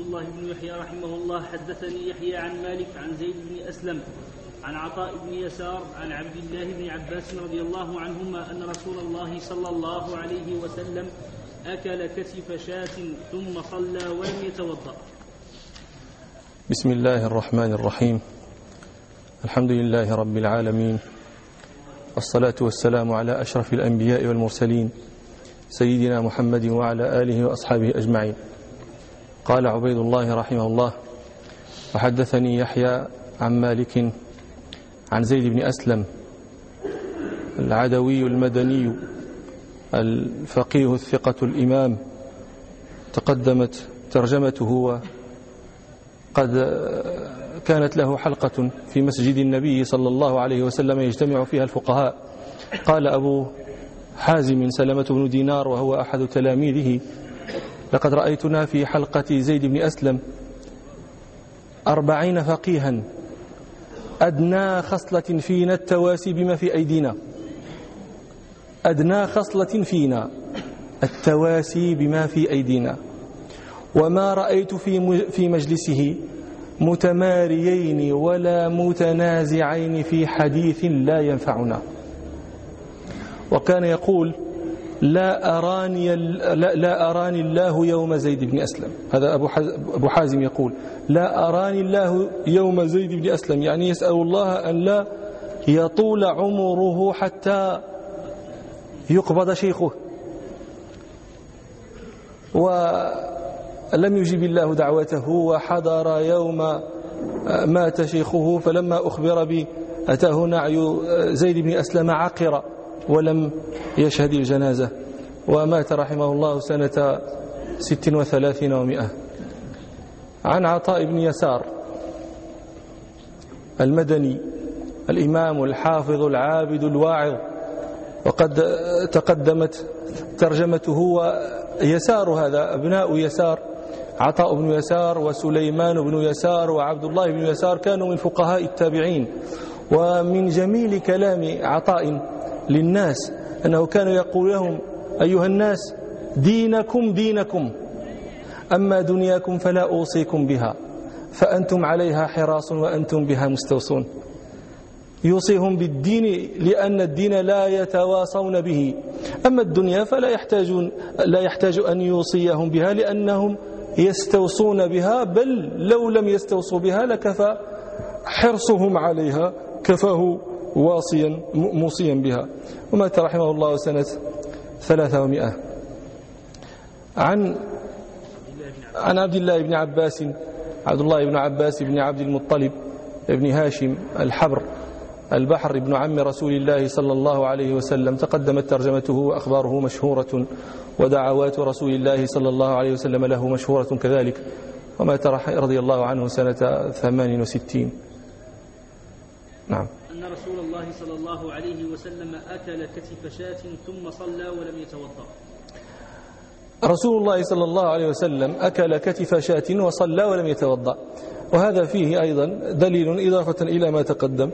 الله بن يحيى رحمه الله حدثني يحيى عن مالك عن زيد بن أسلم عن عطاء بن يسار عن عبد الله بن عباس رضي الله عنهما أن رسول الله صلى الله عليه وسلم أكل كتف شاة ثم صلى ولم يتوضأ. بسم الله الرحمن الرحيم. الحمد لله رب العالمين الصلاة والسلام على أشرف الأنبياء والمرسلين سيدنا محمد وعلى آله وأصحابه أجمعين. قال عبيد الله رحمه الله وحدثني يحيى عن مالك عن زيد بن أسلم العدوي المدني الفقيه الثقة الإمام تقدمت ترجمته وقد كانت له حلقة في مسجد النبي صلى الله عليه وسلم يجتمع فيها الفقهاء. قال أبو حازم سلمة بن دينار وهو أحد تلاميذه لقد رأيتنا في حلقة زيد بن أسلم أربعين فقيها أدنى خصلة فينا التواسي بما في أيدينا. أدنى خصلة فينا التواسي بما في أيدينا. وما رأيت في في مجلسه متماريين ولا متنازعين في حديث لا ينفعنا. وكان يقول لا أراني, لا, أراني الله يوم زيد بن أسلم. هذا أبو حازم يقول لا أراني الله يوم زيد بن أسلم. يعني يسأل الله أن لا يطول عمره حتى يقبض شيخه. ولم يجب الله دعوته وحضر يوم مات شيخه فلما أخبر به أتاه نعي زيد بن أسلم عقر ولم يشهد الجنازة. ومات رحمه الله سنة ست وثلاثين ومئة عن عطاء بن يسار المدني الإمام الحافظ العابد الواعظ وقد تقدمت ترجمته ويسار هذا أبناء يسار عطاء بن يسار وسليمان بن يسار وعبد الله بن يسار كانوا من فقهاء التابعين. ومن جميل كلام عطاء للناس أنه كان يقول لهم أيها الناس دينكم دينكم أما دنياكم فلا أوصيكم بها فأنتم عليها حراس وأنتم بها مستوصون. يوصيهم بالدين لأن الدين لا يتواصون به. أما الدنيا فلا يحتاجون لا يحتاج أن يوصيهم بها لأنهم يستوصون بها بل لو لم يستوصوا بها لكفى حرصهم عليها كفاه واصيا موصيا بها. ومات رحمه الله سنة ثلاثة ومئة عن عن عبد الله بن عباس عبد الله بن عباس بن عبد المطلب بن هاشم الحبر البحر ابن عم رسول الله صلى الله عليه وسلم. تقدمت ترجمته وأخباره مشهورة ودعوات رسول الله صلى الله عليه وسلم له مشهورة كذلك. ومات رضي الله عنه سنة ثمان وستين. نعم. أن رسول الله صلى الله عليه وسلم أكل كتف شاة ثم صلى ولم يتوضأ. رسول الله صلى الله عليه وسلم أكل كتف شاة وصلى ولم يتوضأ. وهذا فيه أيضا دليل إضافة إلى ما تقدم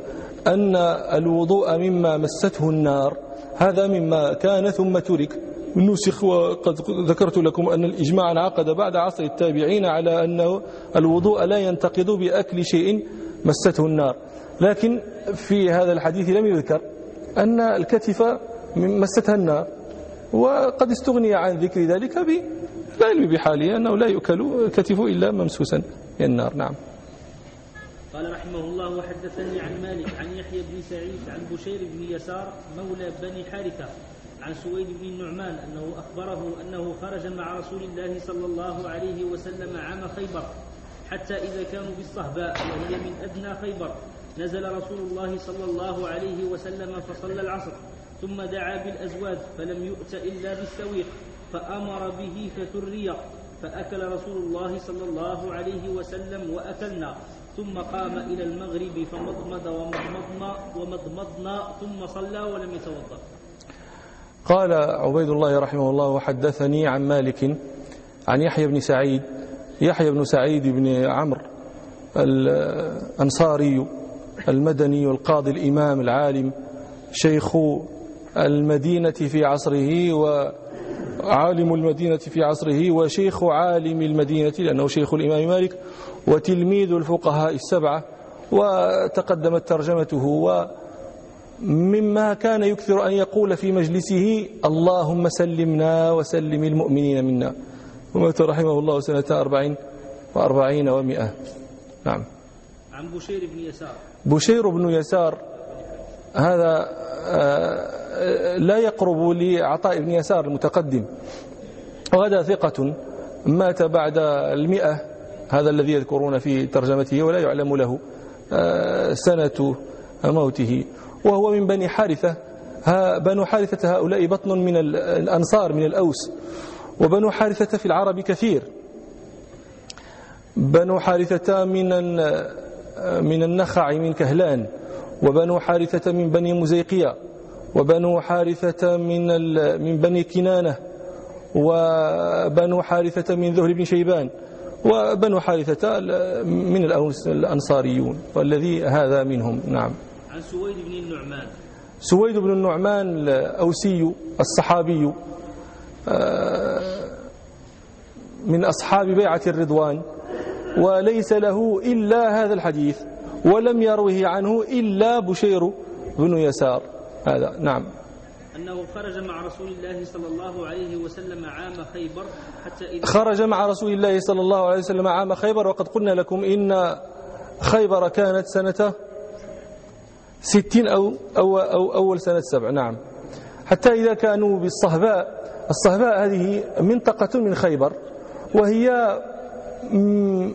أن الوضوء مما مسته النار. هذا مما كان ثم ترك. نسخ وقد ذكرت لكم أن الإجماع انعقد بعد عصر التابعين على أنه الوضوء لا ينتقض بأكل شيء مسته النار. لكن في هذا الحديث لم يذكر أن الكتف مستها النار وقد استغني عن ذكر ذلك بالعلم بحاله أنه لا يؤكل الكتف إلا ممسوسا النار. نعم. قال رحمه الله وحدثني عن مالك عن يحيى بن سعيد عن بشير بن يسار مولى بني حارثة عن سويد بن النعمان أنه أخبره أنه خرج مع رسول الله صلى الله عليه وسلم عام خيبر حتى إذا كانوا بالصهباء وهي من أدنى خيبر. نزل رسول الله صلى الله عليه وسلم فصلى العصر ثم دعا بالأزواج فلم يؤت إلا بالسويق فأمر به فثري فأكل رسول الله صلى الله عليه وسلم وأكلنا ثم قام إلى المغرب فمضمض ومضمضنا ومضمضنا ثم صلى ولم يتوضأ. قال عبيد الله رحمه الله وحدثني عن مالك عن يحيى بن سعيد يحيى بن سعيد بن عمرو الأنصاري المدني القاضي الإمام العالم شيخ المدينة في عصره عالم المدينة في عصره وشيخ عالم المدينة لأنه شيخ الإمام مالك وتلميذ الفقهاء السبعة وتقدمت ترجمته ومما كان يكثر أن يقول في مجلسه اللهم سلمنا وسلم المؤمنين منا. ومات رحمه الله سنة أربعين وأربعين ومئة. نعم. عن بشير بن يسار. بشير بن يسار هذا آه، لا يقرب لعطاء بن يسار المتقدم. وهذا ثقة مات بعد المئة هذا الذي يذكرون في ترجمته ولا يعلم له آه، سنة موته. وهو من بني حارثة بنو حارثة هؤلاء بطن من الأنصار من الأوس. وبنو حارثة في العرب كثير. بنو حارثة من من النخع من كهلان وبنو حارثة من بني مزيقية وبنو حارثة من من بني كنانة وبنو حارثة من ذهل بن شيبان وبنو حارثة من الأنصاريون والذي هذا منهم. نعم. عن سويد بن النعمان. سويد بن النعمان الأوسي الصحابي آه، من أصحاب بيعة الرضوان وليس له إلا هذا الحديث ولم يروه عنه إلا بشير بن يسار. هذا نعم. أنه خرج مع رسول الله صلى الله عليه وسلم عام خيبر حتى إذا خرج مع رسول الله صلى الله عليه وسلم عام خيبر وقد قلنا لكم إن خيبر كانت سنة ستين أو, أو, أو أول سنة سبع نعم. حتى إذا كانوا بالصهباء الصهباء هذه منطقة من خيبر وهي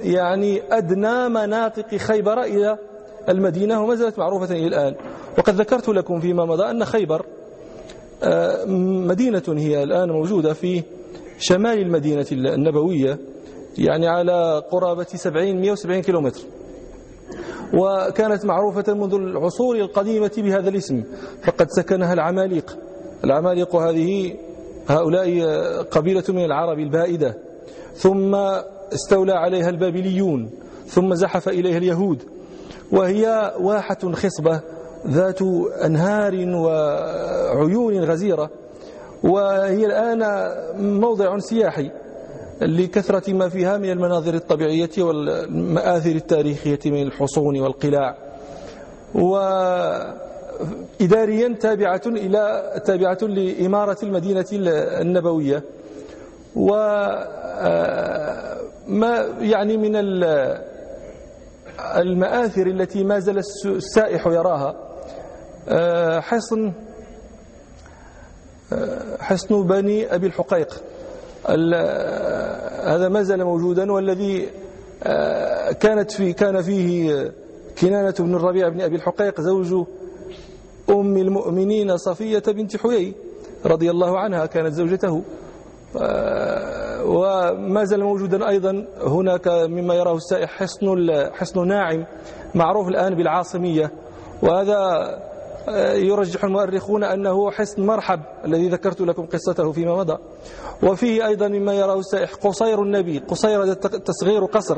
يعني أدنى مناطق خيبر إلى المدينة وما زالت معروفة إلى الآن. وقد ذكرت لكم فيما مضى أن خيبر آه، مدينة هي الآن موجودة في شمال المدينة النبوية يعني على قرابة 70 170 كيلومتر. وكانت معروفة منذ العصور القديمة بهذا الاسم فقد سكنها العماليق. العماليق هذه هؤلاء قبيلة من العرب البائدة. ثم استولى عليها البابليون ثم زحف إليها اليهود. وهي واحة خصبة ذات أنهار وعيون غزيرة. وهي الآن موضع سياحي لكثرة ما فيها من المناظر الطبيعية والمآثر التاريخية من الحصون والقلاع. وإداريا تابعة إلى تابعة لإمارة المدينة النبوية. وما يعني من المآثر التي ما زال السائح يراها. آه، حصن آه، حصن بني أبي الحقيق. هذا ما زال موجودا والذي آه، كانت في كان فيه كنانة بن الربيع بن أبي الحقيق زوج أم المؤمنين صفية بنت حيي رضي الله عنها كانت زوجته. وما زال موجودا أيضا هناك مما يراه السائح حصن حصن ناعم معروف الآن بالعاصمية. وهذا آه، يرجح المؤرخون أنه حصن مرحب الذي ذكرت لكم قصته فيما مضى. وفيه أيضا مما يراه السائح قصير النبي قصير تصغير قصر.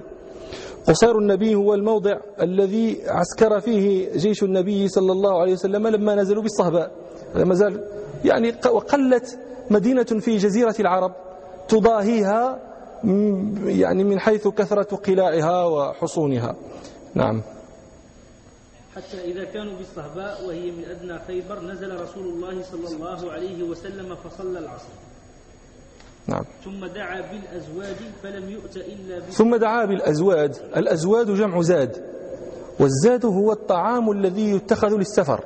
قصير النبي هو الموضع الذي عسكر فيه جيش النبي صلى الله عليه وسلم لما نزلوا بالصهباء. ما زال يعني وقلت مدينة في جزيرة العرب تضاهيها يعني من حيث كثرة قلاعها وحصونها. نعم. حتى إذا كانوا بالصهباء وهي من أدنى خيبر نزل رسول الله صلى الله عليه وسلم فصلى العصر. نعم. ثم دعا بالأزواج فلم يؤت إلا ثم دعا بالأزواج. الأزواج جمع زاد والزاد هو الطعام الذي يتخذ للسفر.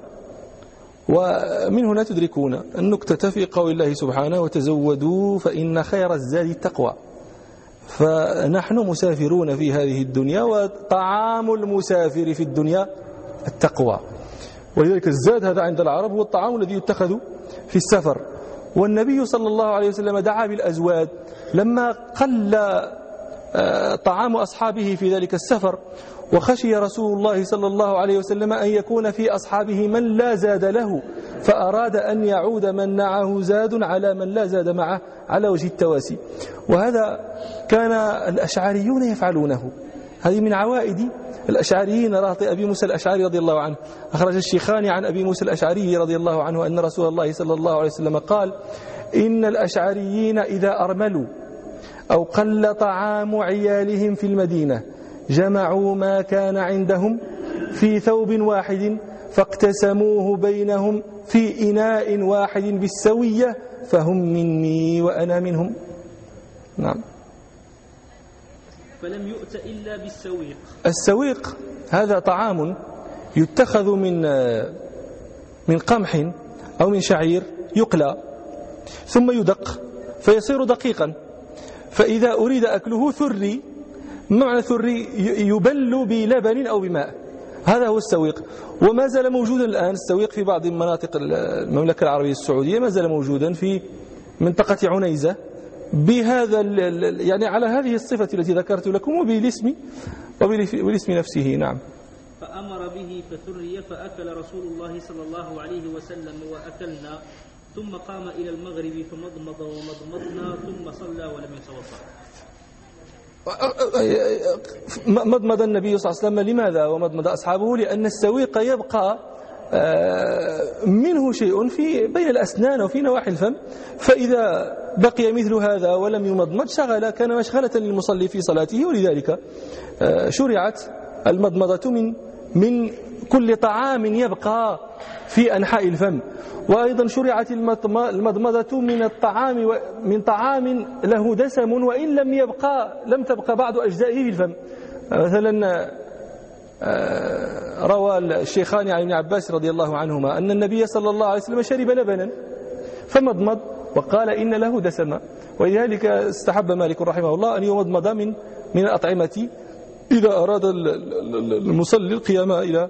ومن هنا تدركون النكتة في قول الله سبحانه وتزودوا فإن خير الزاد التقوى. فنحن مسافرون في هذه الدنيا وطعام المسافر في الدنيا التقوى. ولذلك الزاد هذا عند العرب هو الطعام الذي يتخذ في السفر. والنبي صلى الله عليه وسلم دعا بالأزواد. لما قل آه، طعام أصحابه في ذلك السفر وخشي رسول الله صلى الله عليه وسلم أن يكون في أصحابه من لا زاد له فأراد أن يعود من معه زاد على من لا زاد معه على وجه التواسي. وهذا كان الأشعريون يفعلونه. هذه من عوائد الأشعريين راطئ أبي موسى الأشعري رضي الله عنه. أخرج الشيخان عن أبي موسى الأشعري رضي الله عنه أن رسول الله صلى الله عليه وسلم قال إن الأشعريين إذا أرملوا أو قل طعام عيالهم في المدينة جمعوا ما كان عندهم في ثوب واحد فاقتسموه بينهم في إناء واحد بالسوية فهم مني وأنا منهم. نعم. فلم يؤت إلا بالسويق. السويق هذا طعام يتخذ من من قمح أو من شعير يقلى ثم يدق فيصير دقيقا فإذا أريد أكله ثري معنى ثري يبل بلبن أو بماء. هذا هو السويق. وما زال موجودا الآن السويق في بعض مناطق المملكة العربية السعودية ما زال موجودا في منطقة عنيزة بهذا يعني على هذه الصفة التي ذكرت لكم وبالاسم وبالاسم نفسه. نعم. فأمر به فثري فأكل رسول الله صلى الله عليه وسلم وأكلنا ثم قام إلى المغرب فمضمض ومضمضنا ثم صلى ولم يتوضأ. مضمض النبي صلى الله عليه وسلم. لماذا ومضمض أصحابه؟ لأن السويق يبقى آه، منه شيء في بين الأسنان وفي نواحي الفم. فإذا بقي مثل هذا ولم يمضمض شغل كان مشغلة للمصلي في صلاته. ولذلك آه، شرعت المضمضة من من كل طعام يبقى في أنحاء الفم. وأيضا شرعت المضمضة من الطعام من طعام له دسم وإن لم يبقى لم تبقى بعض أجزائه في الفم. مثلا آه، روى الشيخان عن ابن عباس رضي الله عنهما أن النبي صلى الله عليه وسلم شرب لبنا فمضمض وقال إن له دسما ولذلك استحب مالك رحمه الله أن يمضمض من من الأطعمة إذا أراد المصلي القيام إلى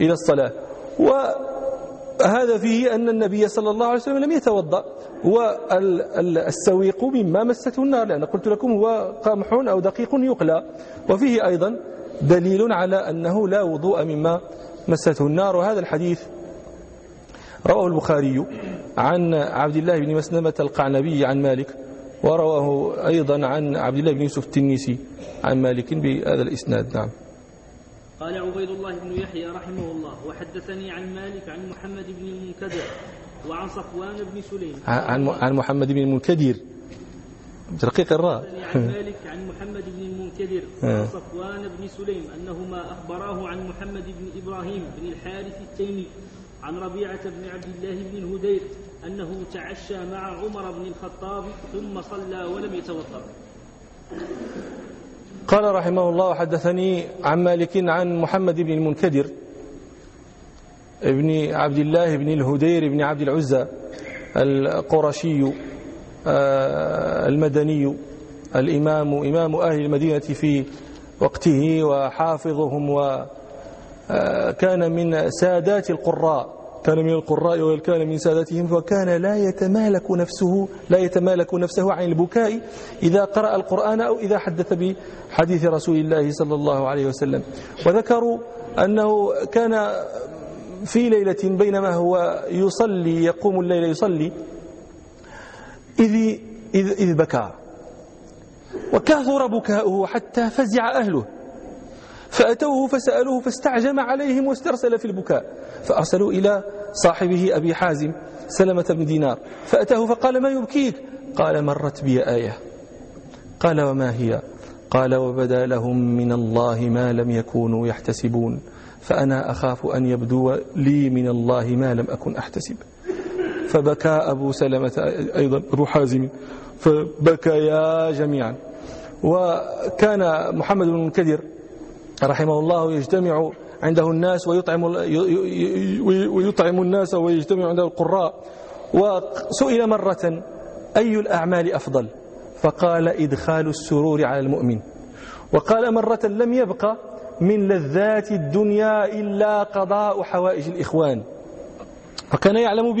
إلى الصلاة. وهذا فيه أن النبي صلى الله عليه وسلم لم يتوضأ. والسويق مما مسته النار لأن قلت لكم هو قمح أو دقيق يقلى. وفيه أيضا دليل على أنه لا وضوء مما مسته النار. وهذا الحديث رواه البخاري عن عبد الله بن مسلمة القعنبي عن مالك ورواه أيضا عن عبد الله بن يوسف التنيسي عن مالك بهذا الإسناد. نعم. قال عبيد الله بن يحيى رحمه الله وحدثني عن مالك عن محمد بن المنكدر وعن صفوان بن سليم. عن عن محمد بن المنكدر. رقيق الراء. عن مالك عن محمد بن المنكدر وعن صفوان بن سليم أنهما أخبراه عن محمد بن إبراهيم بن الحارث التيمي عن ربيعة بن عبد الله بن الهدير أنه تعشى مع عمر بن الخطاب ثم صلى ولم يتوضأ. قال رحمه الله حدثني عن مالك عن محمد بن المنكدر ابن عبد الله بن الهدير بن عبد العزى القرشي آه، المدني الإمام إمام أهل المدينة في وقته وحافظهم وكان آه، من سادات القراء. كان من القراء وكان من سادتهم وكان لا يتمالك نفسه لا يتمالك نفسه عن البكاء إذا قرأ القرآن أو إذا حدث بحديث رسول الله صلى الله عليه وسلم. وذكروا أنه كان في ليلة بينما هو يصلي يقوم الليل يصلي إذ, إذ, إذ بكى وكثر بكاؤه حتى فزع أهله. فأتوه فسألوه فاستعجم عليهم واسترسل في البكاء. فأرسلوا إلى صاحبه أبي حازم سلمة بن دينار. فأتاه فقال ما يبكيك؟ قال مرت بي آية. قال وما هي؟ قال وبدا لهم من الله ما لم يكونوا يحتسبون. فأنا أخاف أن يبدو لي من الله ما لم أكن أحتسب. فبكى أبو سلمة أيضا أبو حازم. فبكيا جميعا. وكان محمد بن المنكدر رحمه الله يجتمع عنده الناس ويطعم ويطعم الناس ويجتمع عنده القراء. وسئل مرة أي الأعمال أفضل؟ فقال إدخال السرور على المؤمن. وقال مرة لم يبق من لذات الدنيا إلا قضاء حوائج الإخوان. وكان يعلم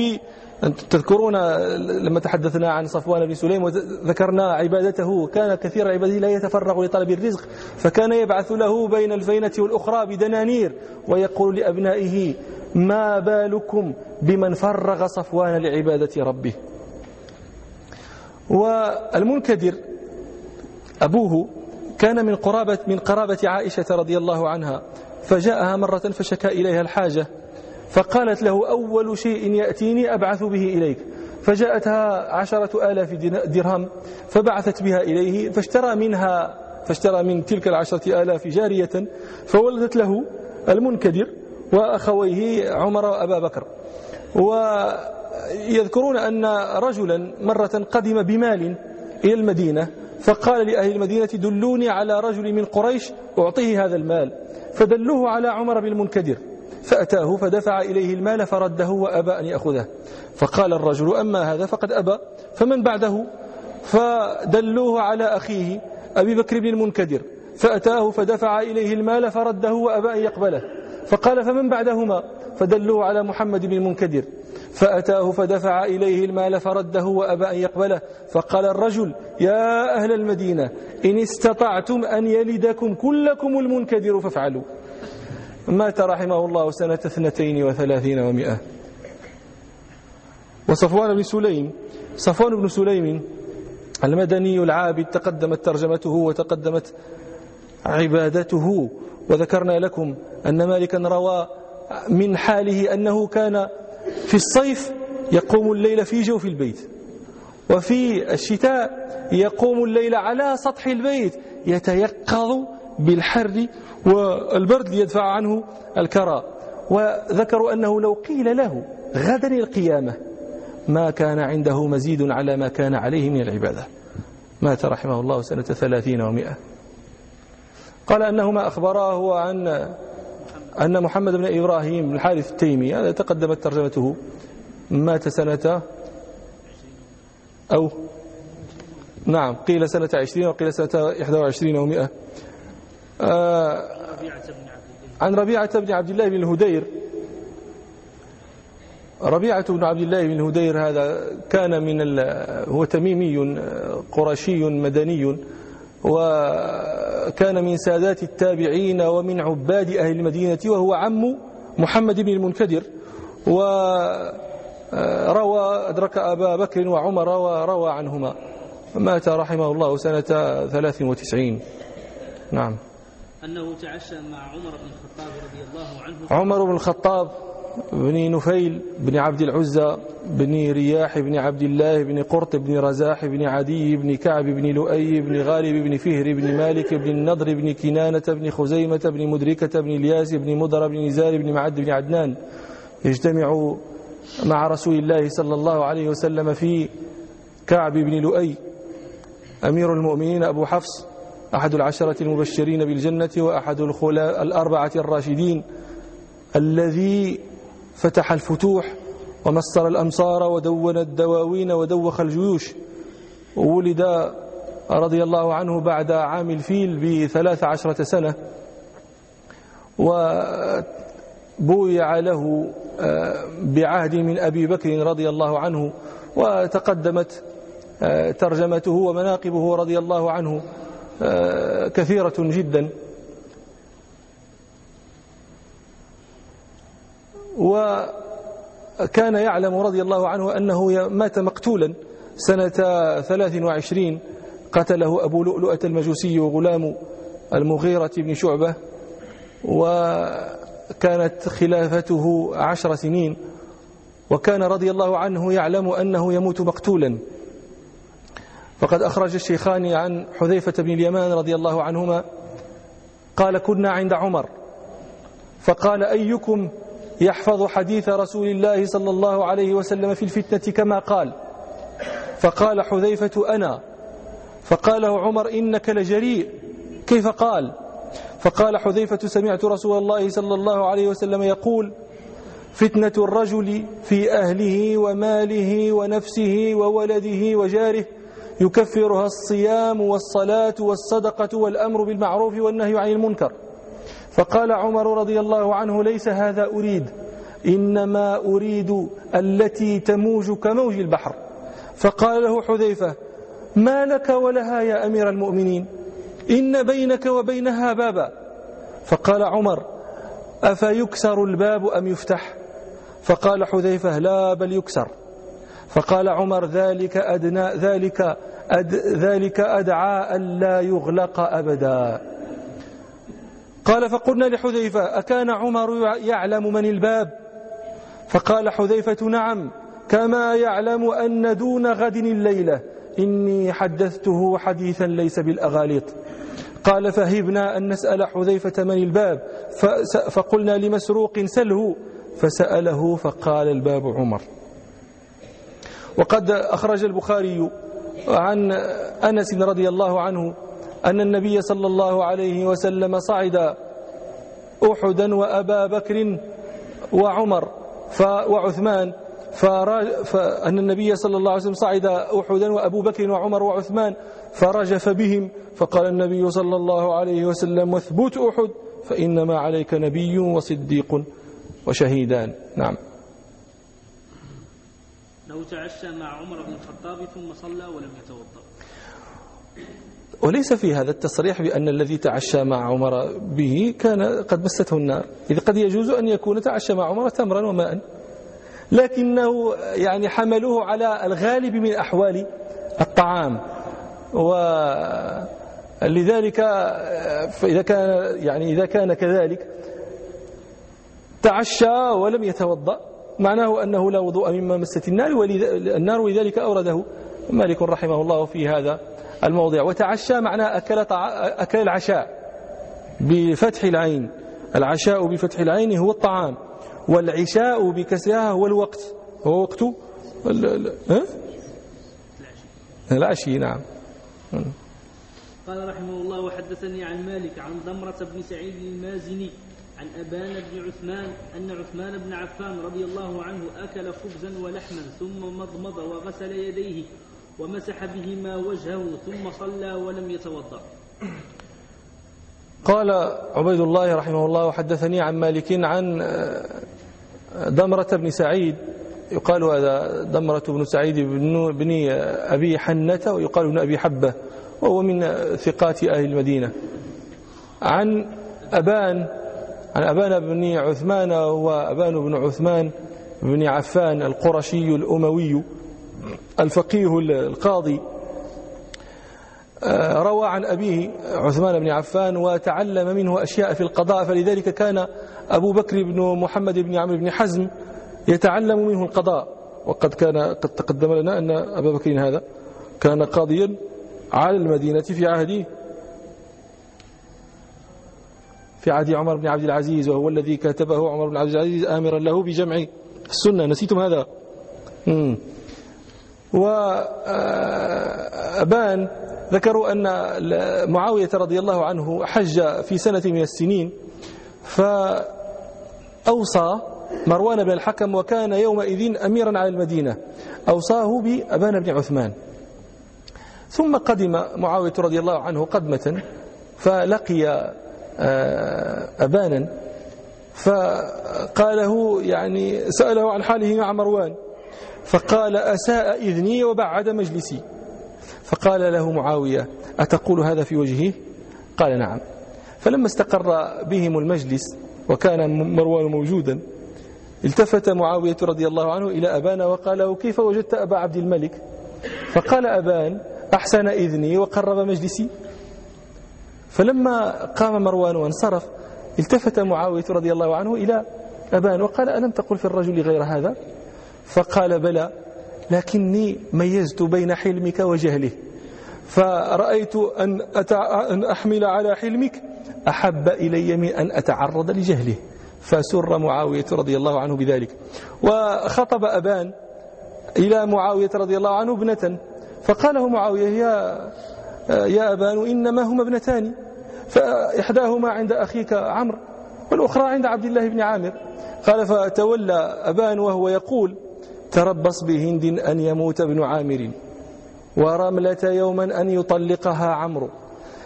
تذكرون لما تحدثنا عن صفوان بن سليم وذكرنا عبادته كان كثير عباده لا يتفرغ لطلب الرزق فكان يبعث له بين الفينة والأخرى بدنانير ويقول لأبنائه ما بالكم بمن فرغ صفوان لعبادة ربه؟ والمنكدر أبوه كان من قرابة من قرابة عائشة رضي الله عنها فجاءها مرة فشكى إليها الحاجة فقالت له أول شيء يأتيني أبعث به إليك. فجاءتها عشرة آلاف درهم فبعثت بها إليه فاشترى منها فاشترى من تلك العشرة آلاف جارية فولدت له المنكدر وأخويه عمر وأبا بكر. ويذكرون أن رجلا مرة قدم بمال إلى المدينة فقال لأهل المدينة دلوني على رجل من قريش أعطيه هذا المال. فدلوه على عمر بن المنكدر. فأتاه فدفع إليه المال فرده وأبى أن يأخذه. فقال الرجل أما هذا فقد أبى فمن بعده؟ فدلوه على أخيه أبي بكر بن المنكدر. فأتاه فدفع إليه المال فرده وأبى أن يقبله. فقال فمن بعدهما؟ فدلوه على محمد بن المنكدر. فأتاه فدفع إليه المال فرده وأبى أن يقبله. فقال الرجل يا أهل المدينة إن استطعتم أن يلدكم كلكم المنكدر فافعلوا. مات رحمه الله سنة اثنتين وثلاثين ومئة. وصفوان بن سليم صفوان بن سليم المدني العابد تقدمت ترجمته وتقدمت عبادته. وذكرنا لكم أن مالكا روى من حاله أنه كان في الصيف يقوم الليل في جوف البيت وفي الشتاء يقوم الليل على سطح البيت يتيقظ بالحر والبرد ليدفع عنه الكرى وذكروا أنه لو قيل له غدا القيامة ما كان عنده مزيد على ما كان عليه من العبادة. مات رحمه الله سنة ثلاثين ومائة قال أنهما أخبراه عن أن محمد بن إبراهيم الحارث التيمي هذا تقدمت ترجمته مات سنة أو نعم قيل سنة عشرين وقيل سنة إحدى وعشرين ومائة آه عن ربيعة بن عبد الله بن الهدير. ربيعة بن عبد الله بن الهدير هذا كان من هو تميمي قرشي مدني وكان من سادات التابعين ومن عباد أهل المدينة وهو عم محمد بن المنكدر. وروى أدرك أبا بكر وعمر وروى عنهما. مات رحمه الله سنة 93 نعم. أنه تعشى مع عمر بن الخطاب رضي الله عنه. عمر بن الخطاب بن نفيل بن عبد العزى بن رياح بن عبد الله بن قرط بن رزاح بن عدي بن كعب بن لؤي بن غالب بن فهر بن مالك بن النضر بن كنانة بن خزيمة بن مدركة بن الياس بن مدر بن نزار بن معد بن عدنان. يجتمع مع رسول الله صلى الله عليه وسلم في كعب بن لؤي. أمير المؤمنين أبو حفص أحد العشرة المبشرين بالجنة وأحد الخلاء الأربعة الراشدين الذي فتح الفتوح ومصر الأمصار ودون الدواوين ودوخ الجيوش. وولد رضي الله عنه بعد عام الفيل بثلاث عشرة سنة. وبويع له آه، بعهد من أبي بكر رضي الله عنه وتقدمت آه، ترجمته ومناقبه رضي الله عنه. كثيرة جدا. وكان يعلم رضي الله عنه أنه مات مقتولا سنة 23 قتله أبو لؤلؤة المجوسي وغلام المغيرة بن شعبة. وكانت خلافته عشر سنين. وكان رضي الله عنه يعلم أنه يموت مقتولا. فقد أخرج الشيخان عن حذيفة بن اليمان رضي الله عنهما قال كنا عند عمر. فقال أيكم يحفظ حديث رسول الله صلى الله عليه وسلم في الفتنة كما قال؟ فقال حذيفة أنا. فقاله عمر إنك لجريء. كيف قال؟ فقال حذيفة سمعت رسول الله صلى الله عليه وسلم يقول فتنة الرجل في أهله وماله ونفسه وولده وجاره يكفرها الصيام والصلاة والصدقة والأمر بالمعروف والنهي عن المنكر. فقال عمر رضي الله عنه ليس هذا أريد إنما أريد التي تموج كموج البحر. فقال له حذيفة ما لك ولها يا أمير المؤمنين؟ إن بينك وبينها بابا. فقال عمر أفيكسر الباب أم يفتح؟ فقال حذيفة لا بل يكسر. فقال عمر ذلك أدنى ذلك أد ذلك أدعى أن لا يغلق أبدا. قال فقلنا لحذيفة أكان عمر يعلم من الباب؟ فقال حذيفة نعم كما يعلم أن دون غد الليلة. إني حدثته حديثا ليس بالأغاليط. قال فهبنا أن نسأل حذيفة من الباب. فقلنا لمسروق سله؟ فسأله فقال الباب عمر. وقد أخرج البخاري عن أنس رضي الله عنه أن النبي صلى الله عليه وسلم صعد أحدا وأبا بكر وعمر وعثمان فأن النبي صلى الله عليه وسلم صعد أحدا وأبو بكر وعمر وعثمان فرجف بهم فقال النبي صلى الله عليه وسلم واثبت أحد فإنما عليك نبي وصديق وشهيدان. نعم. لو تعشى مع عمر بن الخطاب ثم صلى ولم يتوضأ. وليس في هذا التصريح بأن الذي تعشى مع عمر به كان قد مسته النار. إذ قد يجوز أن يكون تعشى مع عمر تمرا وماء. لكنه يعني حملوه على الغالب من أحوال الطعام. ولذلك فإذا كان يعني إذا كان كذلك تعشى ولم يتوضأ. معناه أنه لا وضوء مما مست النار النار ولذلك أورده مالك رحمه الله في هذا الموضع. وتعشى معناه أكل, أكل العشاء بفتح العين. العشاء بفتح العين هو الطعام والعشاء بكسرها هو الوقت. هو وقت العشي نعم. قال رحمه الله وحدثني عن مالك عن ضمرة بن سعيد المازني عن أبان بن عثمان أن عثمان بن عفان رضي الله عنه أكل خبزا ولحما ثم مضمض وغسل يديه ومسح بهما وجهه ثم صلى ولم يتوضأ. قال عبيد الله رحمه الله وحدثني عن مالك عن دمرة بن سعيد. يقال هذا دمرة بن سعيد بن, بن أبي حنة ويقال ابن أبي حبة وهو من ثقات أهل المدينة. عن أبان عن أبان بن عثمان هو أبان بن عثمان بن عفان القرشي الأموي الفقيه القاضي. آه، روى عن أبيه عثمان بن عفان وتعلم منه أشياء في القضاء فلذلك كان أبو بكر بن محمد بن عمرو بن حزم يتعلم منه القضاء. وقد كان قد تقدم لنا أن أبا بكر هذا كان قاضيا على المدينة في عهد في عهد عمر بن عبد العزيز وهو الذي كتبه عمر بن عبد العزيز آمرا له بجمع السنة. نسيتم هذا؟ وأبان ذكروا أن معاوية رضي الله عنه حج في سنة من السنين فأوصى مروان بن الحكم وكان يومئذ أميرا على المدينة. أوصاه بأبان بن عثمان. ثم قدم معاوية رضي الله عنه قدمة فلقي آه، أبانا. فقاله يعني سأله عن حاله مع مروان فقال أساء إذني وبعد مجلسي. فقال له معاوية أتقول هذا في وجهه؟ قال نعم. فلما استقر بهم المجلس وكان مروان موجودا التفت معاوية رضي الله عنه إلى أبان وقال له كيف وجدت أبا عبد الملك؟ فقال أبان أحسن إذني وقرب مجلسي. فلما قام مروان وانصرف التفت معاوية رضي الله عنه إلى أبان وقال ألم تقل في الرجل غير هذا فقال بلى لكني ميزت بين حلمك وجهله فرأيت أن. أن أحمل على حلمك أحب إلي من أن أتعرض لجهله فسر معاوية رضي الله عنه بذلك وخطب أبان إلى معاوية رضي الله عنه ابنة فقال له معاوية يا, يا أبان إنما هما ابنتان فإحداهما عند أخيك عمرو والأخرى عند عبد الله بن عامر. قال فتولى أبان وهو يقول تربص بهند أن يموت ابن عامر ورملة يوما أن يطلقها عمرو.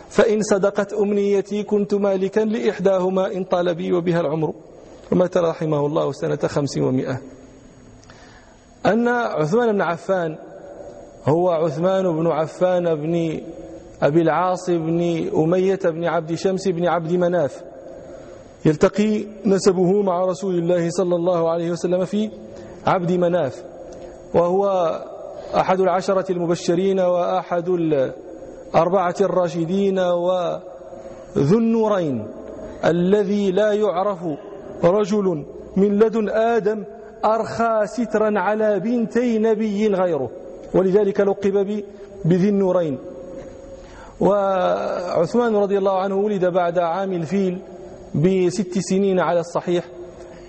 فإن صدقت أمنيتي كنت مالكا لإحداهما إن طال بي وبها العمر. ومات رحمه الله سنة خمس ومئة. أن عثمان بن عفان هو عثمان بن عفان بن أبي العاص بن أمية بن عبد شمس بن عبد مناف. يلتقي نسبه مع رسول الله صلى الله عليه وسلم في عبد مناف. وهو أحد العشرة المبشرين وأحد الأربعة الراشدين وذو النورين الذي لا يعرف رجل من لدن آدم أرخى سترا على بنتي نبي غيره. ولذلك لقب بذي النورين. وعثمان رضي الله عنه ولد بعد عام الفيل بست سنين على الصحيح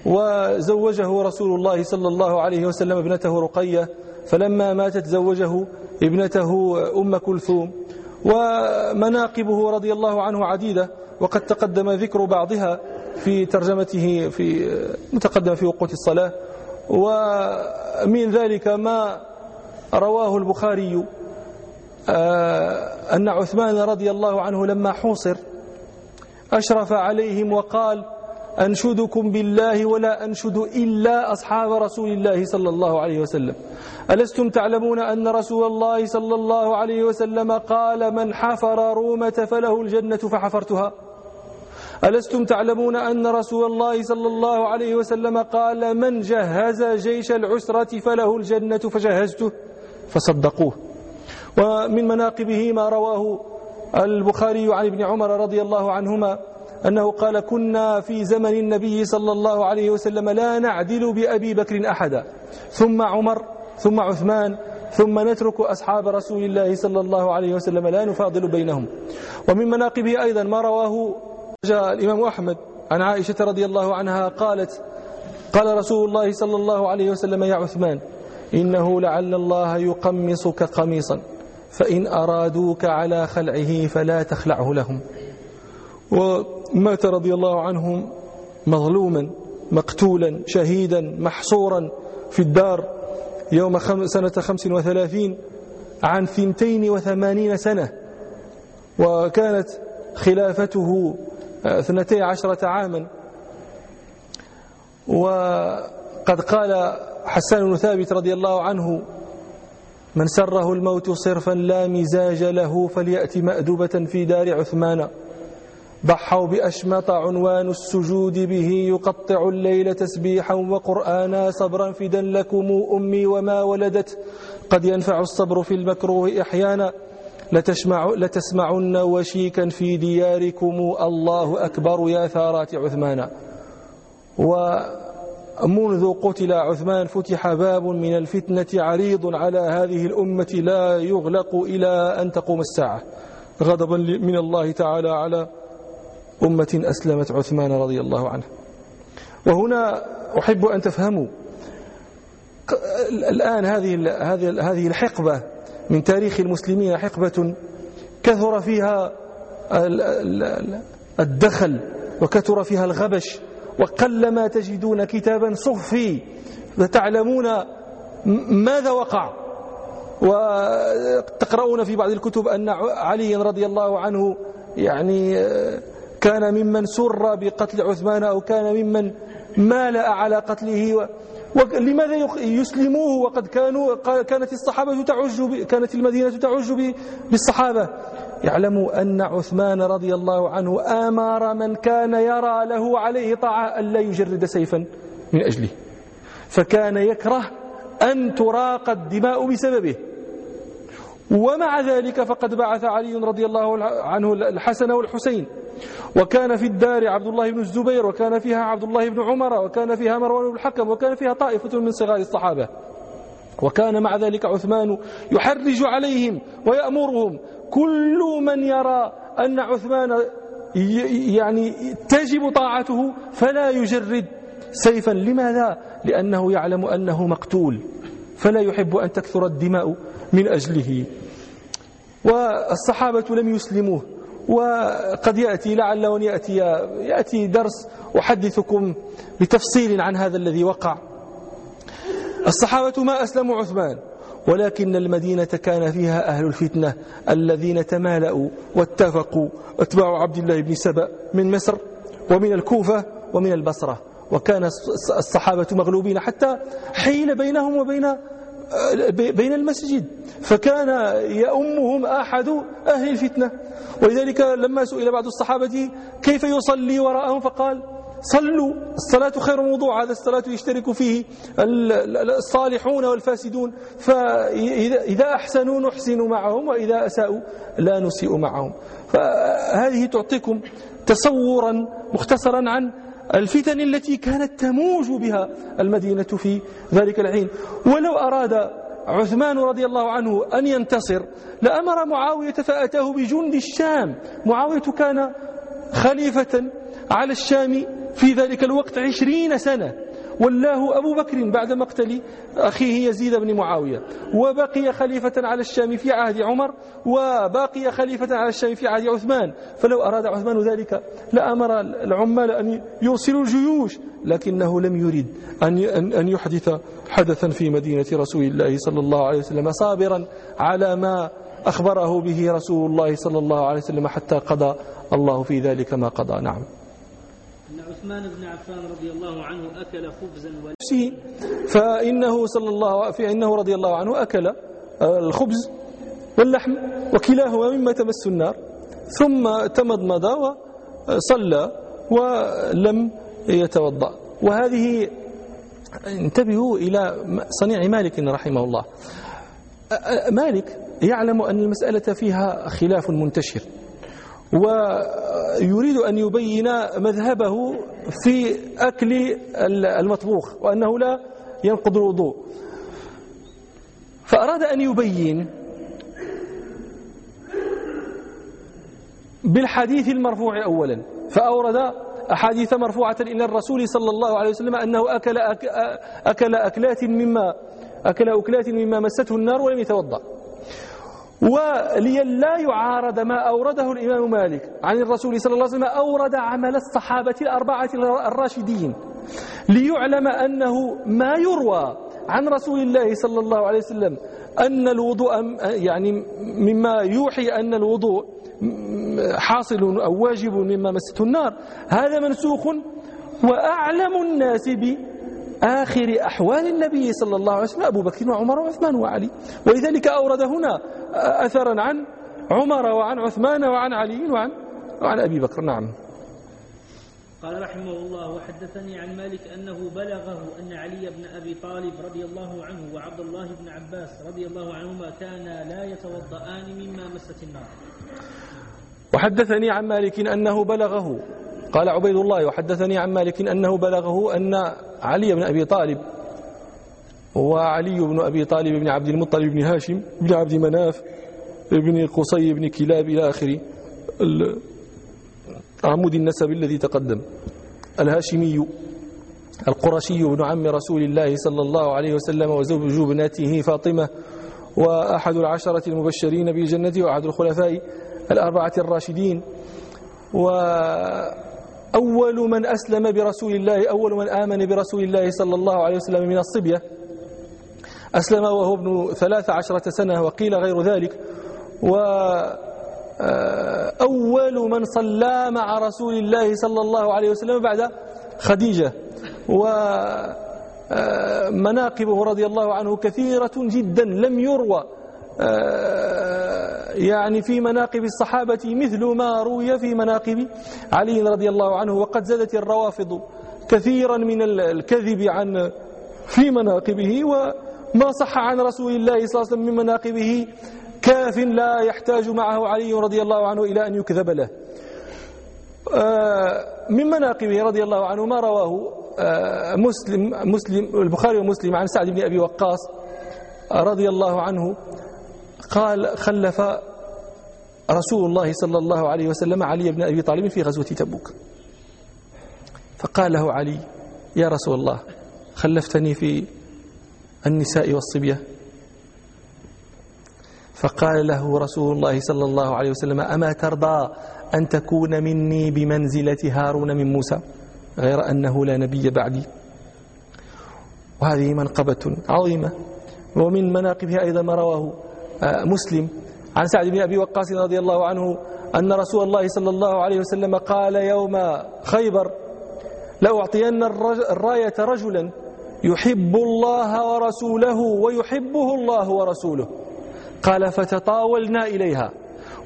وزوجه رسول الله صلى الله عليه وسلم ابنته رقية فلما ماتت زوجه ابنته أم كلثوم. ومناقبه رضي الله عنه عديدة وقد تقدم ذكر بعضها في ترجمته في متقدم في وقوت الصلاة. ومن ذلك ما رواه البخاري أن عثمان رضي الله عنه لما حوصر أشرف عليهم وقال أنشدكم بالله ولا أنشد إلا أصحاب رسول الله صلى الله عليه وسلم. ألستم تعلمون أن رسول الله صلى الله عليه وسلم قال من حفر رومة فله الجنة فحفرتها ألستم تعلمون أن رسول الله صلى الله عليه وسلم قال من جهز جيش العسرة فله الجنة فجهزته فصدقوه. ومن مناقبه ما رواه البخاري عن ابن عمر رضي الله عنهما أنه قال كنا في زمن النبي صلى الله عليه وسلم لا نعدل بأبي بكر أحدا ثم عمر ثم عثمان ثم نترك أصحاب رسول الله صلى الله عليه وسلم لا نفاضل بينهم. ومن مناقبه أيضا ما رواه جاء الإمام أحمد عن عائشة رضي الله عنها قالت قال رسول الله صلى الله عليه وسلم يا عثمان إنه لعل الله يقمصك قميصا. فإن أرادوك على خلعه فلا تخلعه لهم. ومات رضي الله عنه مظلوما مقتولا شهيدا محصورا في الدار يوم سنة خمس وثلاثين عن ثنتين وثمانين سنة. وكانت خلافته اثنتي عشرة عاما. وقد قال حسان بن ثابت رضي الله عنه من سره الموت صرفا لا مزاج له فليأتي مأدبة في دار عثمان. ضحوا بأشمط عنوان السجود به يقطع الليل تسبيحا وقرآنا صبرا فدا لكم أمي وما ولدت. قد ينفع الصبر في المكروه إحيانا. لتسمع لتسمعن وشيكا في دياركم. الله أكبر يا ثارات عثمان. ومنذ قتل عثمان فتح باب من الفتنة عريض على هذه الأمة لا يغلق إلى أن تقوم الساعة. غضبا من الله تعالى على أمة أسلمت عثمان رضي الله عنه. وهنا أحب أن تفهموا الآن هذه هذه الحقبة من تاريخ المسلمين حقبة كثر فيها الدخل وكثر فيها الغبش. وقلما تجدون كتابا صفي فتعلمون ماذا وقع. وتقرؤون في بعض الكتب أن علي رضي الله عنه يعني كان ممن سر بقتل عثمان أو كان ممن مالأ على قتله. ولماذا يسلموه؟ وقد كانوا كانت الصحابة تعج كانت المدينة تعج بالصحابة. يعلموا أن عثمان رضي الله عنه آمر من كان يرى له عليه طاعة أن لا يجرد سيفا. من أجله. فكان يكره أن تراق الدماء بسببه. ومع ذلك فقد بعث علي رضي الله عنه الحسن والحسين. وكان في الدار عبد الله بن الزبير وكان فيها عبد الله بن عمر وكان فيها مروان بن الحكم وكان فيها طائفة من صغار الصحابة. وكان مع ذلك عثمان يحرج عليهم ويأمرهم كل من يرى أن عثمان يعني تجب طاعته فلا يجرد سيفا. لماذا؟ لأنه يعلم أنه مقتول فلا يحب أن تكثر الدماء من أجله. والصحابة لم يسلموه وقد يأتي لعل أن يأتي, يأتي درس أحدثكم بتفصيل عن هذا الذي وقع. الصحابة ما أسلموا عثمان. ولكن المدينة كان فيها أهل الفتنة الذين تمالأوا واتفقوا. أتباع عبد الله بن سبأ من مصر ومن الكوفة ومن البصرة. وكان الصحابة مغلوبين حتى حيل بينهم وبين بين المسجد. فكان يأمهم أحد أهل الفتنة. ولذلك لما سئل بعض الصحابة كيف يصلي وراءهم فقال صلوا. الصلاة خير موضوع هذا الصلاة يشترك فيه الصالحون والفاسدون. فإذا أحسنوا نحسن معهم وإذا أساءوا لا نسيء معهم. فهذه تعطيكم تصورا مختصرا عن الفتن التي كانت تموج بها المدينة في ذلك الحين ولو أراد عثمان رضي الله عنه أن ينتصر لأمر معاوية فأتاه بجند الشام. معاوية كان خليفة على الشام في ذلك الوقت عشرين سنة. ولاه أبو بكر بعد مقتل أخيه يزيد بن معاوية. وبقي خليفة على الشام في عهد عمر وبقي خليفة على الشام في عهد عثمان. فلو أراد عثمان ذلك لأمر العمال أن يرسلوا الجيوش لكنه لم يريد أن يحدث حدثا في مدينة رسول الله صلى الله عليه وسلم صابرا على ما أخبره به رسول الله صلى الله عليه وسلم حتى قضى الله في ذلك ما قضى. نعم. عثمان بن عفان رضي الله عنه أكل خبزا نفسه فإنه صلى الله فإنه رضي الله عنه أكل آه، الخبز واللحم وكلاهما مما تمس النار ثم تمضمض وصلى ولم يتوضأ. وهذه انتبهوا إلى صنيع مالك رحمه الله. مالك يعلم أن المسألة فيها خلاف منتشر. ويريد أن يبين مذهبه في أكل المطبوخ وأنه لا ينقض الوضوء. فأراد أن يبين بالحديث المرفوع أولا فأورد أحاديث مرفوعة إلى الرسول صلى الله عليه وسلم أنه أكل, أكل أكلات مما أكل أكلات مما مسته النار ولم يتوضأ. وليلا يعارض ما أورده الإمام مالك عن الرسول صلى الله عليه وسلم أورد عمل الصحابة الأربعة الراشدين ليعلم أنه ما يروى عن رسول الله صلى الله عليه وسلم أن الوضوء يعني مما يوحي أن الوضوء حاصل أو واجب مما مسته النار. هذا منسوخ وأعلم الناس بآخر أحوال النبي صلى الله عليه وسلم أبو بكر وعمر وعثمان وعلي. ولذلك أورد هنا أثرا عن عمر وعن عثمان وعن علي وعن, وعن أبي بكر. نعم. قال رحمه الله وحدثني عن مالك أنه بلغه أن علي بن أبي طالب رضي الله عنه وعبد الله بن عباس رضي الله عنهما كانا لا يتوضأان مما مست النار. وحدثني عن مالك أنه بلغه قال عبيد الله وحدثني عن مالك أنه بلغه أن علي بن أبي طالب وعلي بن أبي طالب بن عبد المطلب بن هاشم بن عبد مناف بن قصي بن كلاب إلى آخر عمود النسب الذي تقدم. الهاشمي القرشي بن عم رسول الله صلى الله عليه وسلم وزوج ابنته فاطمة وأحد العشرة المبشرين بالجنة وأحد الخلفاء الأربعة الراشدين وأول من أسلم برسول الله أول من آمن برسول الله صلى الله عليه وسلم من الصبية. أسلم وهو ابن ثلاث عشرة سنة وقيل غير ذلك. وأول من صلى مع رسول الله صلى الله عليه وسلم بعد خديجة. ومناقبه رضي الله عنه كثيرة جدا لم يروى. يعني في مناقب الصحابة مثل ما روي في مناقب علي رضي الله عنه وقد زادت الروافض كثيرا من الكذب عن في مناقبه وما صح عن رسول الله صلى الله عليه وسلم من مناقبه كاف لا يحتاج معه علي رضي الله عنه إلى أن يكذب له. آه، من مناقبه رضي الله عنه ما رواه؟ آه، مسلم مسلم البخاري ومسلم عن سعد بن أبي وقاص رضي الله عنه قال خلف رسول الله صلى الله عليه وسلم علي بن أبي طالب في غزوة تبوك. فقال له علي يا رسول الله خلفتني في النساء والصبية. فقال له رسول الله صلى الله عليه وسلم أما ترضى أن تكون مني بمنزلة هارون من موسى غير أنه لا نبي بعدي. وهذه منقبة عظيمة. ومن مناقبها أيضا ما رواه مسلم. عن سعد بن أبي وقاص رضي الله عنه أن رسول الله صلى الله عليه وسلم قال يوم خيبر لأعطين الراية رجلا يحب الله ورسوله ويحبه الله ورسوله. قال فتطاولنا إليها.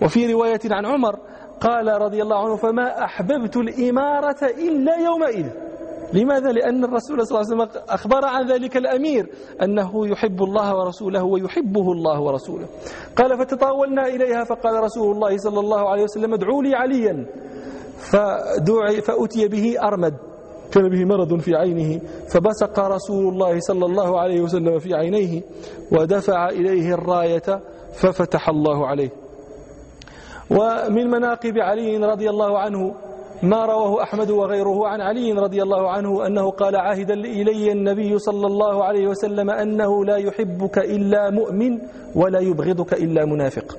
وفي رواية عن عمر قال رضي الله عنه فما أحببت الإمارة إلا يومئذ. لماذا؟ لأن الرسول صلى الله عليه وسلم أخبر عن ذلك الأمير أنه يحب الله ورسوله ويحبه الله ورسوله. قال فتطاولنا إليها فقال رسول الله صلى الله عليه وسلم ادعوا لي عليا. فدعي فأتي به أرمد. كان به مرض في عينه فبصق رسول الله صلى الله عليه وسلم في عينيه ودفع إليه الراية ففتح الله عليه. ومن مناقب علي رضي الله عنه ما رواه أحمد وغيره عن علي رضي الله عنه أنه قال عاهدا إلي النبي صلى الله عليه وسلم أنه لا يحبك إلا مؤمن ولا يبغضك إلا منافق.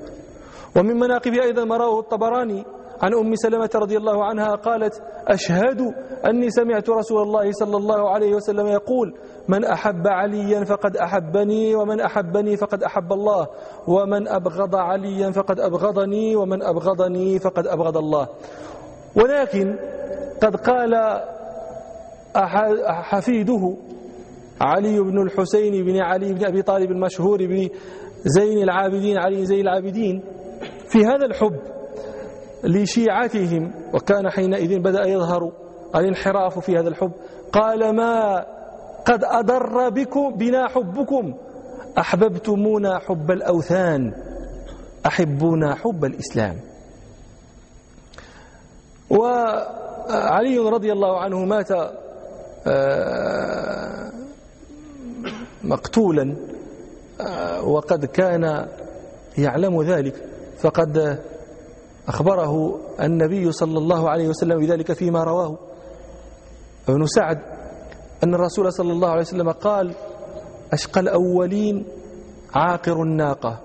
ومن مناقب أيضا ما رواه الطبراني عن أم سلمة رضي الله عنها قالت أشهد أني سمعت رسول الله صلى الله عليه وسلم يقول من أحب عليا فقد أحبني ومن أحبني فقد أحب الله ومن أبغض عليا فقد أبغضني ومن أبغضني فقد أبغض الله. ولكن قد قال حفيده علي بن الحسين بن علي بن أبي طالب المشهور بزين العابدين علي زين العابدين في هذا الحب لشيعتهم وكان حينئذ بدأ يظهر الانحراف في هذا الحب. قال ما قد أضر بكم بنا حبكم أحببتمونا حب الأوثان أحبونا حب الإسلام. وعلي رضي الله عنه مات آه، مقتولا آه، وقد كان يعلم ذلك. فقد أخبره النبي صلى الله عليه وسلم بذلك فيما رواه. ابن سعد أن الرسول صلى الله عليه وسلم قال أشقى الأولين عاقر الناقة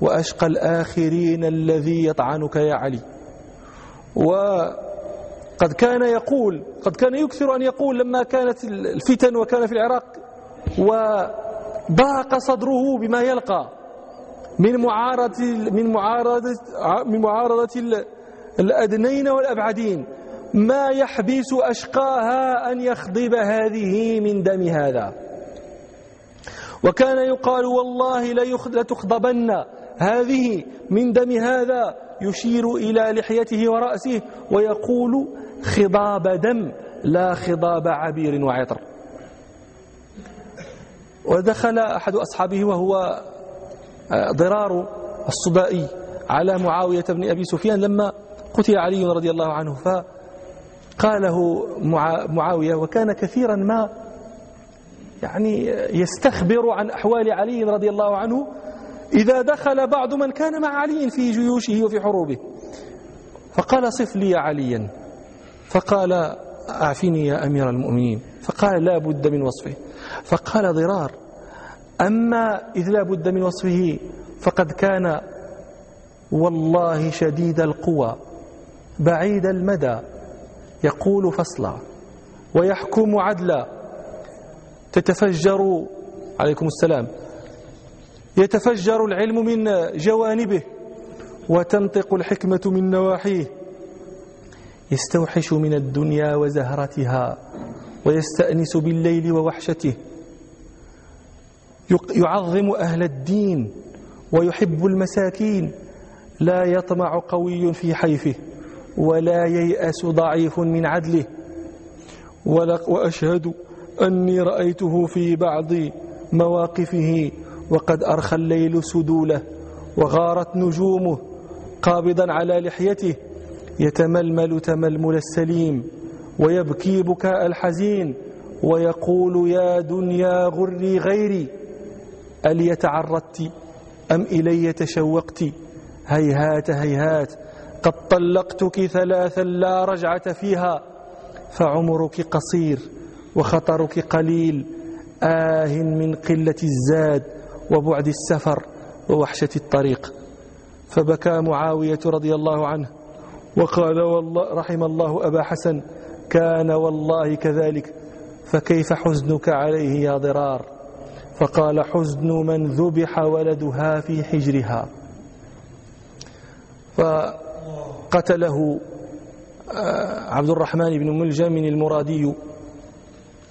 وأشقى الآخرين الذي يطعنك يا علي. وقد كان يقول قد كان يكثر أن يقول لما كانت الفتن وكان في العراق وضاق صدره بما يلقى من معارضة من معارضة من معارضة الأدنين والأبعدين. ما يحبس أشقاها أن يخضب هذه من دم هذا. وكان يقال والله لتخضبن هذه من دم هذا. يشير إلى لحيته ورأسه ويقول خضاب دم لا خضاب عبير وعطر. ودخل أحد أصحابه وهو ضرار الصدائي على معاوية بن أبي سفيان لما قتل علي رضي الله عنه فقاله معاوية وكان كثيرا ما يعني يستخبر عن أحوال علي رضي الله عنه إذا دخل بعض من كان مع علي في جيوشه وفي حروبه. فقال صف لي عليا. فقال أعفني يا أمير المؤمنين. فقال لا بد من وصفه. فقال ضرار أما إذ لا بد من وصفه فقد كان والله شديد القوى بعيد المدى يقول فصلا ويحكم عدلا تتفجر عليكم السلام يتفجر العلم من جوانبه وتنطق الحكمة من نواحيه يستوحش من الدنيا وزهرتها ويستأنس بالليل ووحشته. يعظم أهل الدين ويحب المساكين. لا يطمع قوي في حيفه ولا ييأس ضعيف من عدله. وأشهد أني رأيته في بعض مواقفه وقد أرخى الليل سدوله وغارت نجومه قابضا على لحيته. يتململ تململ السليم ويبكي بكاء الحزين ويقول يا دنيا غري غيري ألي تعرضت أم إلي تشوقت؟ هيهات هيهات قد طلقتك ثلاثا لا رجعة فيها فعمرك قصير وخطرك قليل آه من قلة الزاد وبعد السفر ووحشة الطريق. فبكى معاوية رضي الله عنه وقال والله رحم الله أبا حسن كان والله كذلك فكيف حزنك عليه يا ضرار؟ فقال حزن من ذبح ولدها في حجرها. فقتله آه، عبد الرحمن بن ملجم المرادي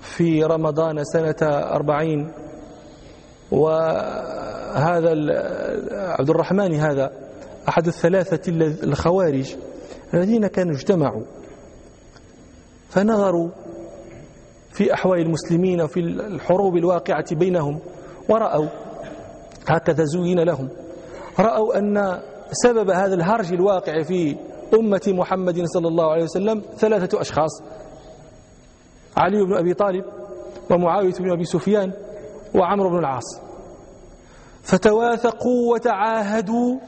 في رمضان سنة أربعين. وهذا عبد الرحمن هذا أحد الثلاثة الخوارج الذين كانوا اجتمعوا فنظروا في أحوال المسلمين وفي الحروب الواقعة بينهم ورأوا هكذا زين لهم رأوا أن سبب هذا الهرج الواقع في أمة محمد صلى الله عليه وسلم ثلاثة أشخاص علي بن أبي طالب ومعاوية بن أبي سفيان وعمرو بن العاص فتواثقوا وتعاهدوا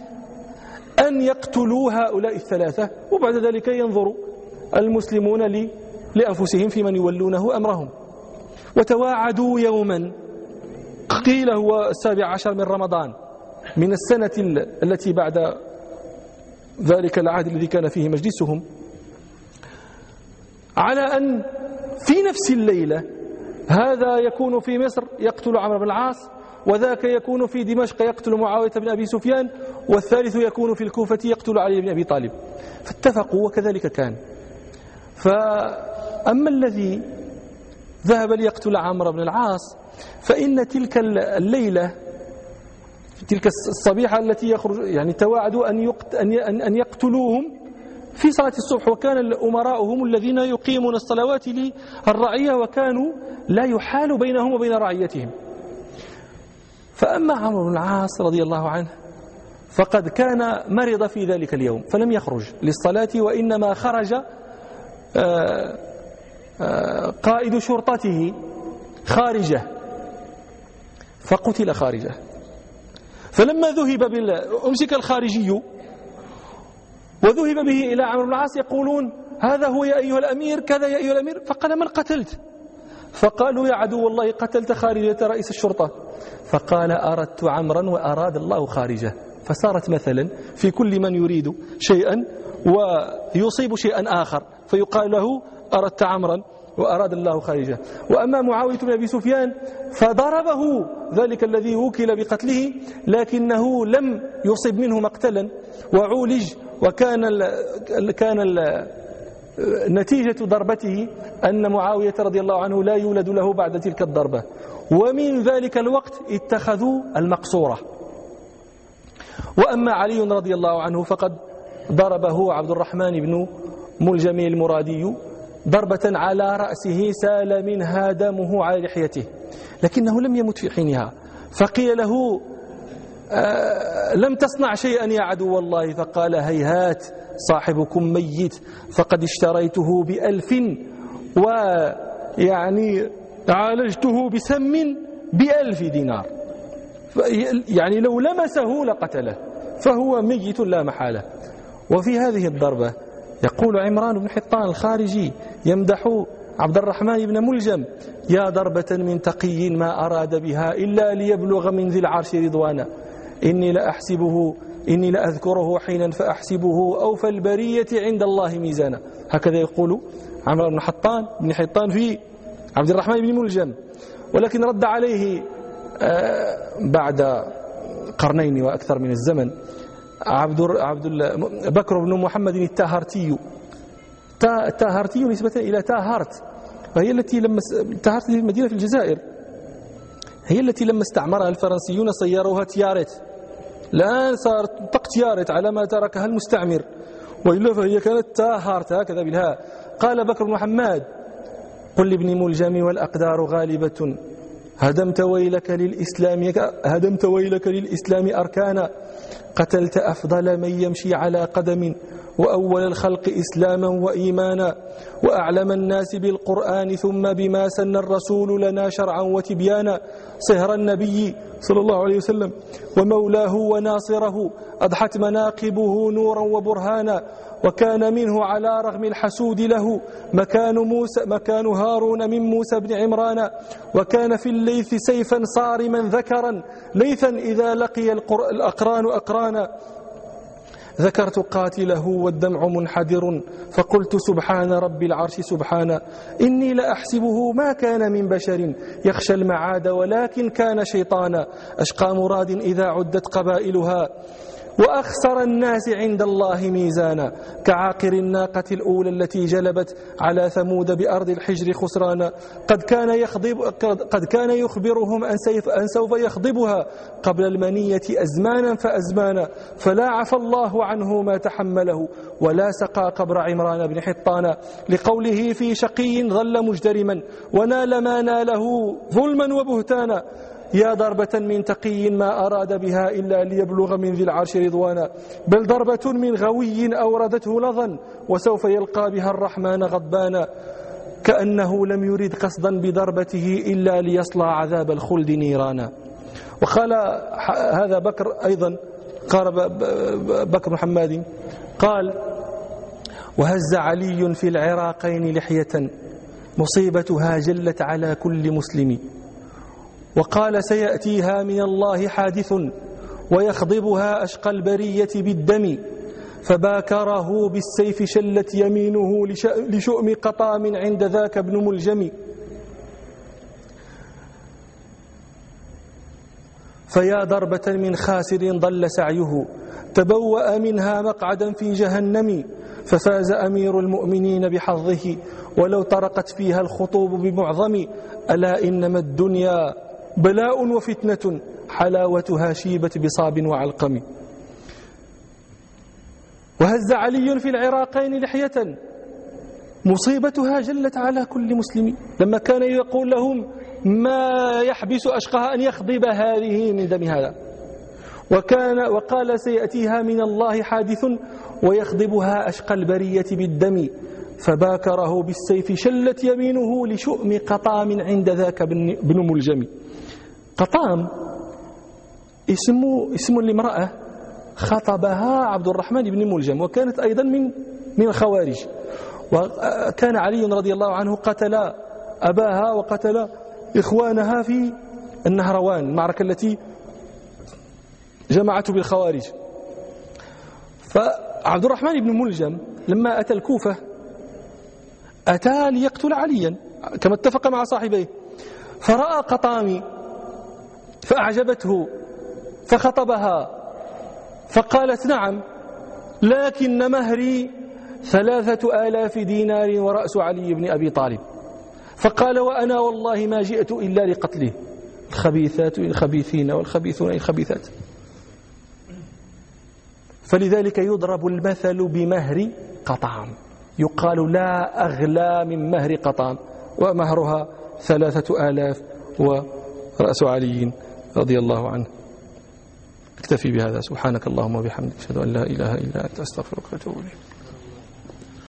أن يقتلوا هؤلاء الثلاثة وبعد ذلك ينظر المسلمون لأنفسهم في من يولونه أمرهم. وتواعدوا يوما قيل هو السابع عشر من رمضان من السنة التي بعد ذلك العهد الذي كان فيه مجلسهم. على أن في نفس الليلة هذا يكون في مصر يقتل عمرو بن العاص وذاك يكون في دمشق يقتل معاوية بن أبي سفيان والثالث يكون في الكوفة يقتل علي بن أبي طالب. فاتفقوا وكذلك كان. فأما الذي ذهب ليقتل عمرو بن العاص فإن تلك الليلة تلك الصبيحة التي يخرج يعني تواعدوا أن أن يقتلوهم في صلاة الصبح وكان الأمراء هم الذين يقيمون الصلوات للرعية وكانوا لا يحال بينهم وبين رعيتهم. فأما عمرو بن العاص رضي الله عنه فقد كان مرض في ذلك اليوم فلم يخرج للصلاة وإنما خرج آه، آه، قائد شرطته خارجة فقتل خارجة. فلما ذهب بال أمسك الخارجي وذهب به إلى عمرو بن العاص يقولون هذا هو يا أيها الأمير كذا يا أيها الأمير. فقال من قتلت فقالوا يا عدو الله قتلت خارجة رئيس الشرطة. فقال أردت عمرا وأراد الله خارجه. فصارت مثلا في كل من يريد شيئا ويصيب شيئا آخر. فيقال له أردت عمرا وأراد الله خارجه. وأما معاوية بن أبي سفيان فضربه. ذلك الذي وكل بقتله لكنه لم يصب منه مقتلا. وعولج وكان ال كان ال نتيجة ضربته أن معاوية رضي الله عنه لا يولد له بعد تلك الضربة. ومن ذلك الوقت اتخذوا المقصورة. وأما علي رضي الله عنه فقد ضربه عبد الرحمن بن ملجم المرادي ضربة على رأسه سال منها دمه على لحيته. لكنه لم يمت في حينها. فقيل له آه لم تصنع شيئا يا عدو الله؟ فقال هيهات صاحبكم ميت فقد اشتريته بألف ويعني عالجته بسم بألف دينار. يعني لو لمسه لقتله فهو ميت لا محالة. وفي هذه الضربة يقول عمران بن حطان الخارجي يمدح عبد الرحمن بن ملجم يا ضربة من تقي ما أراد بها إلا ليبلغ من ذي العرش رضوانا إني لأحسبه إني لأذكره حينا فأحسبه أوفى البرية عند الله ميزانا. هكذا يقول عمرو بن حطان بن حطان في عبد الرحمن بن ملجم. ولكن رد عليه آه، بعد قرنين وأكثر من الزمن عبد عبد بكر بن محمد التاهرتي تاهرتي نسبة إلى تاهرت. وهي التي لما تاهرت في مدينة في الجزائر. هي التي لما استعمرها الفرنسيون صيروها تيارت الآن صارت طق تيارت على ما تركها المستعمر. وإلا فهي كانت تاهرت هكذا بالهاء قال بكر بن محمد قل لابن ملجم والأقدار غالبة. هدمت ويلك للإسلام هدمت ويلك للإسلام أركانا. قتلت أفضل من يمشي على قدم وأول الخلق إسلاما وإيمانا وأعلم الناس بالقرآن ثم بما سن الرسول لنا شرعا وتبيانا صهر النبي صلى الله عليه وسلم ومولاه وناصره أضحت مناقبه نورا وبرهانا وكان منه على رغم الحسود له مكان موسى مكان هارون من موسى بن عمران. وكان في الليث سيفا صارما ذكرا ليثا إذا لقي الأقران أقرانا. ذكرت قاتله والدمع منحدر. فقلت سبحان رب العرش سبحانا إني لأحسبه ما كان من بشر يخشى المعاد ولكن كان شيطانا. أشقى مراد إذا عدت قبائلها. وأخسر الناس عند الله ميزانا كعاقر الناقة الأولى التي جلبت على ثمود بأرض الحجر خسرانا. قد كان يخضب قد كان يخبرهم أن, سيف أن سوف يخضبها قبل المنية أزمانا فأزمانا. فلا عفى الله عنه ما تحمله ولا سقى قبر عمران بن حطان. لقوله في شقي ظل مجدرما ونال ما ناله ظلما وبهتانا. يا ضربة من تقي ما أراد بها إلا ليبلغ من ذي العرش رضوانا. بل ضربة من غوي أوردته لظا وسوف يلقى بها الرحمن غضبانا. كأنه لم يرد قصدا بضربته إلا ليصلى عذاب الخلد نيرانا. وقال هذا بكر أيضا قال بكر محمد قال وهز علي في العراقين لحية مصيبتها جلت على كل مسلم. وقال سيأتيها من الله حادث ويخضبها أشقى البرية بالدم فباكره بالسيف شلت يمينه لشؤم قطام عند ذاك ابن ملجم. فيا ضربة من خاسر ضل سعيه تبوأ منها مقعدا في جهنم ففاز أمير المؤمنين بحظه ولو طرقت فيها الخطوب بمعظم ألا إنما الدنيا بلاء وفتنة حلاوتها شيبت بصاب وعلقم. وهز علي في العراقين لحية مصيبتها جلت على كل مسلم. لما كان يقول لهم ما يحبس أشقها أن يخضب هذه من دم هذا؟ وكان وقال سيأتيها من الله حادث ويخضبها أشقى البرية بالدم. فباكره بالسيف شلت يمينه لشؤم قطام عند ذاك بن ملجم قطام اسم اسم لامرأة خطبها عبد الرحمن بن ملجم وكانت أيضا من من الخوارج. وكان علي رضي الله عنه قتل أباها وقتل إخوانها في النهروان المعركة التي جمعته بالخوارج. فعبد الرحمن بن ملجم لما أتى الكوفة أتى ليقتل عليا كما اتفق مع صاحبيه. فرأى قطامي فأعجبته فخطبها فقالت نعم لكن مهري ثلاثة آلاف دينار ورأس علي بن أبي طالب. فقال وأنا والله ما جئت إلا لقتله. الخبيثات الخبيثين والخبيثون الخبيثات. فلذلك يضرب المثل بمهر قطعام يقال لا أغلى من مهر قطعام ومهرها ثلاثة آلاف ورأس علي. رضي الله عنه. اكتفي بهذا. سبحانك اللهم وبحمدك. أشهد أن لا إله إلا أنت. أستغفرك وأتوب إليك.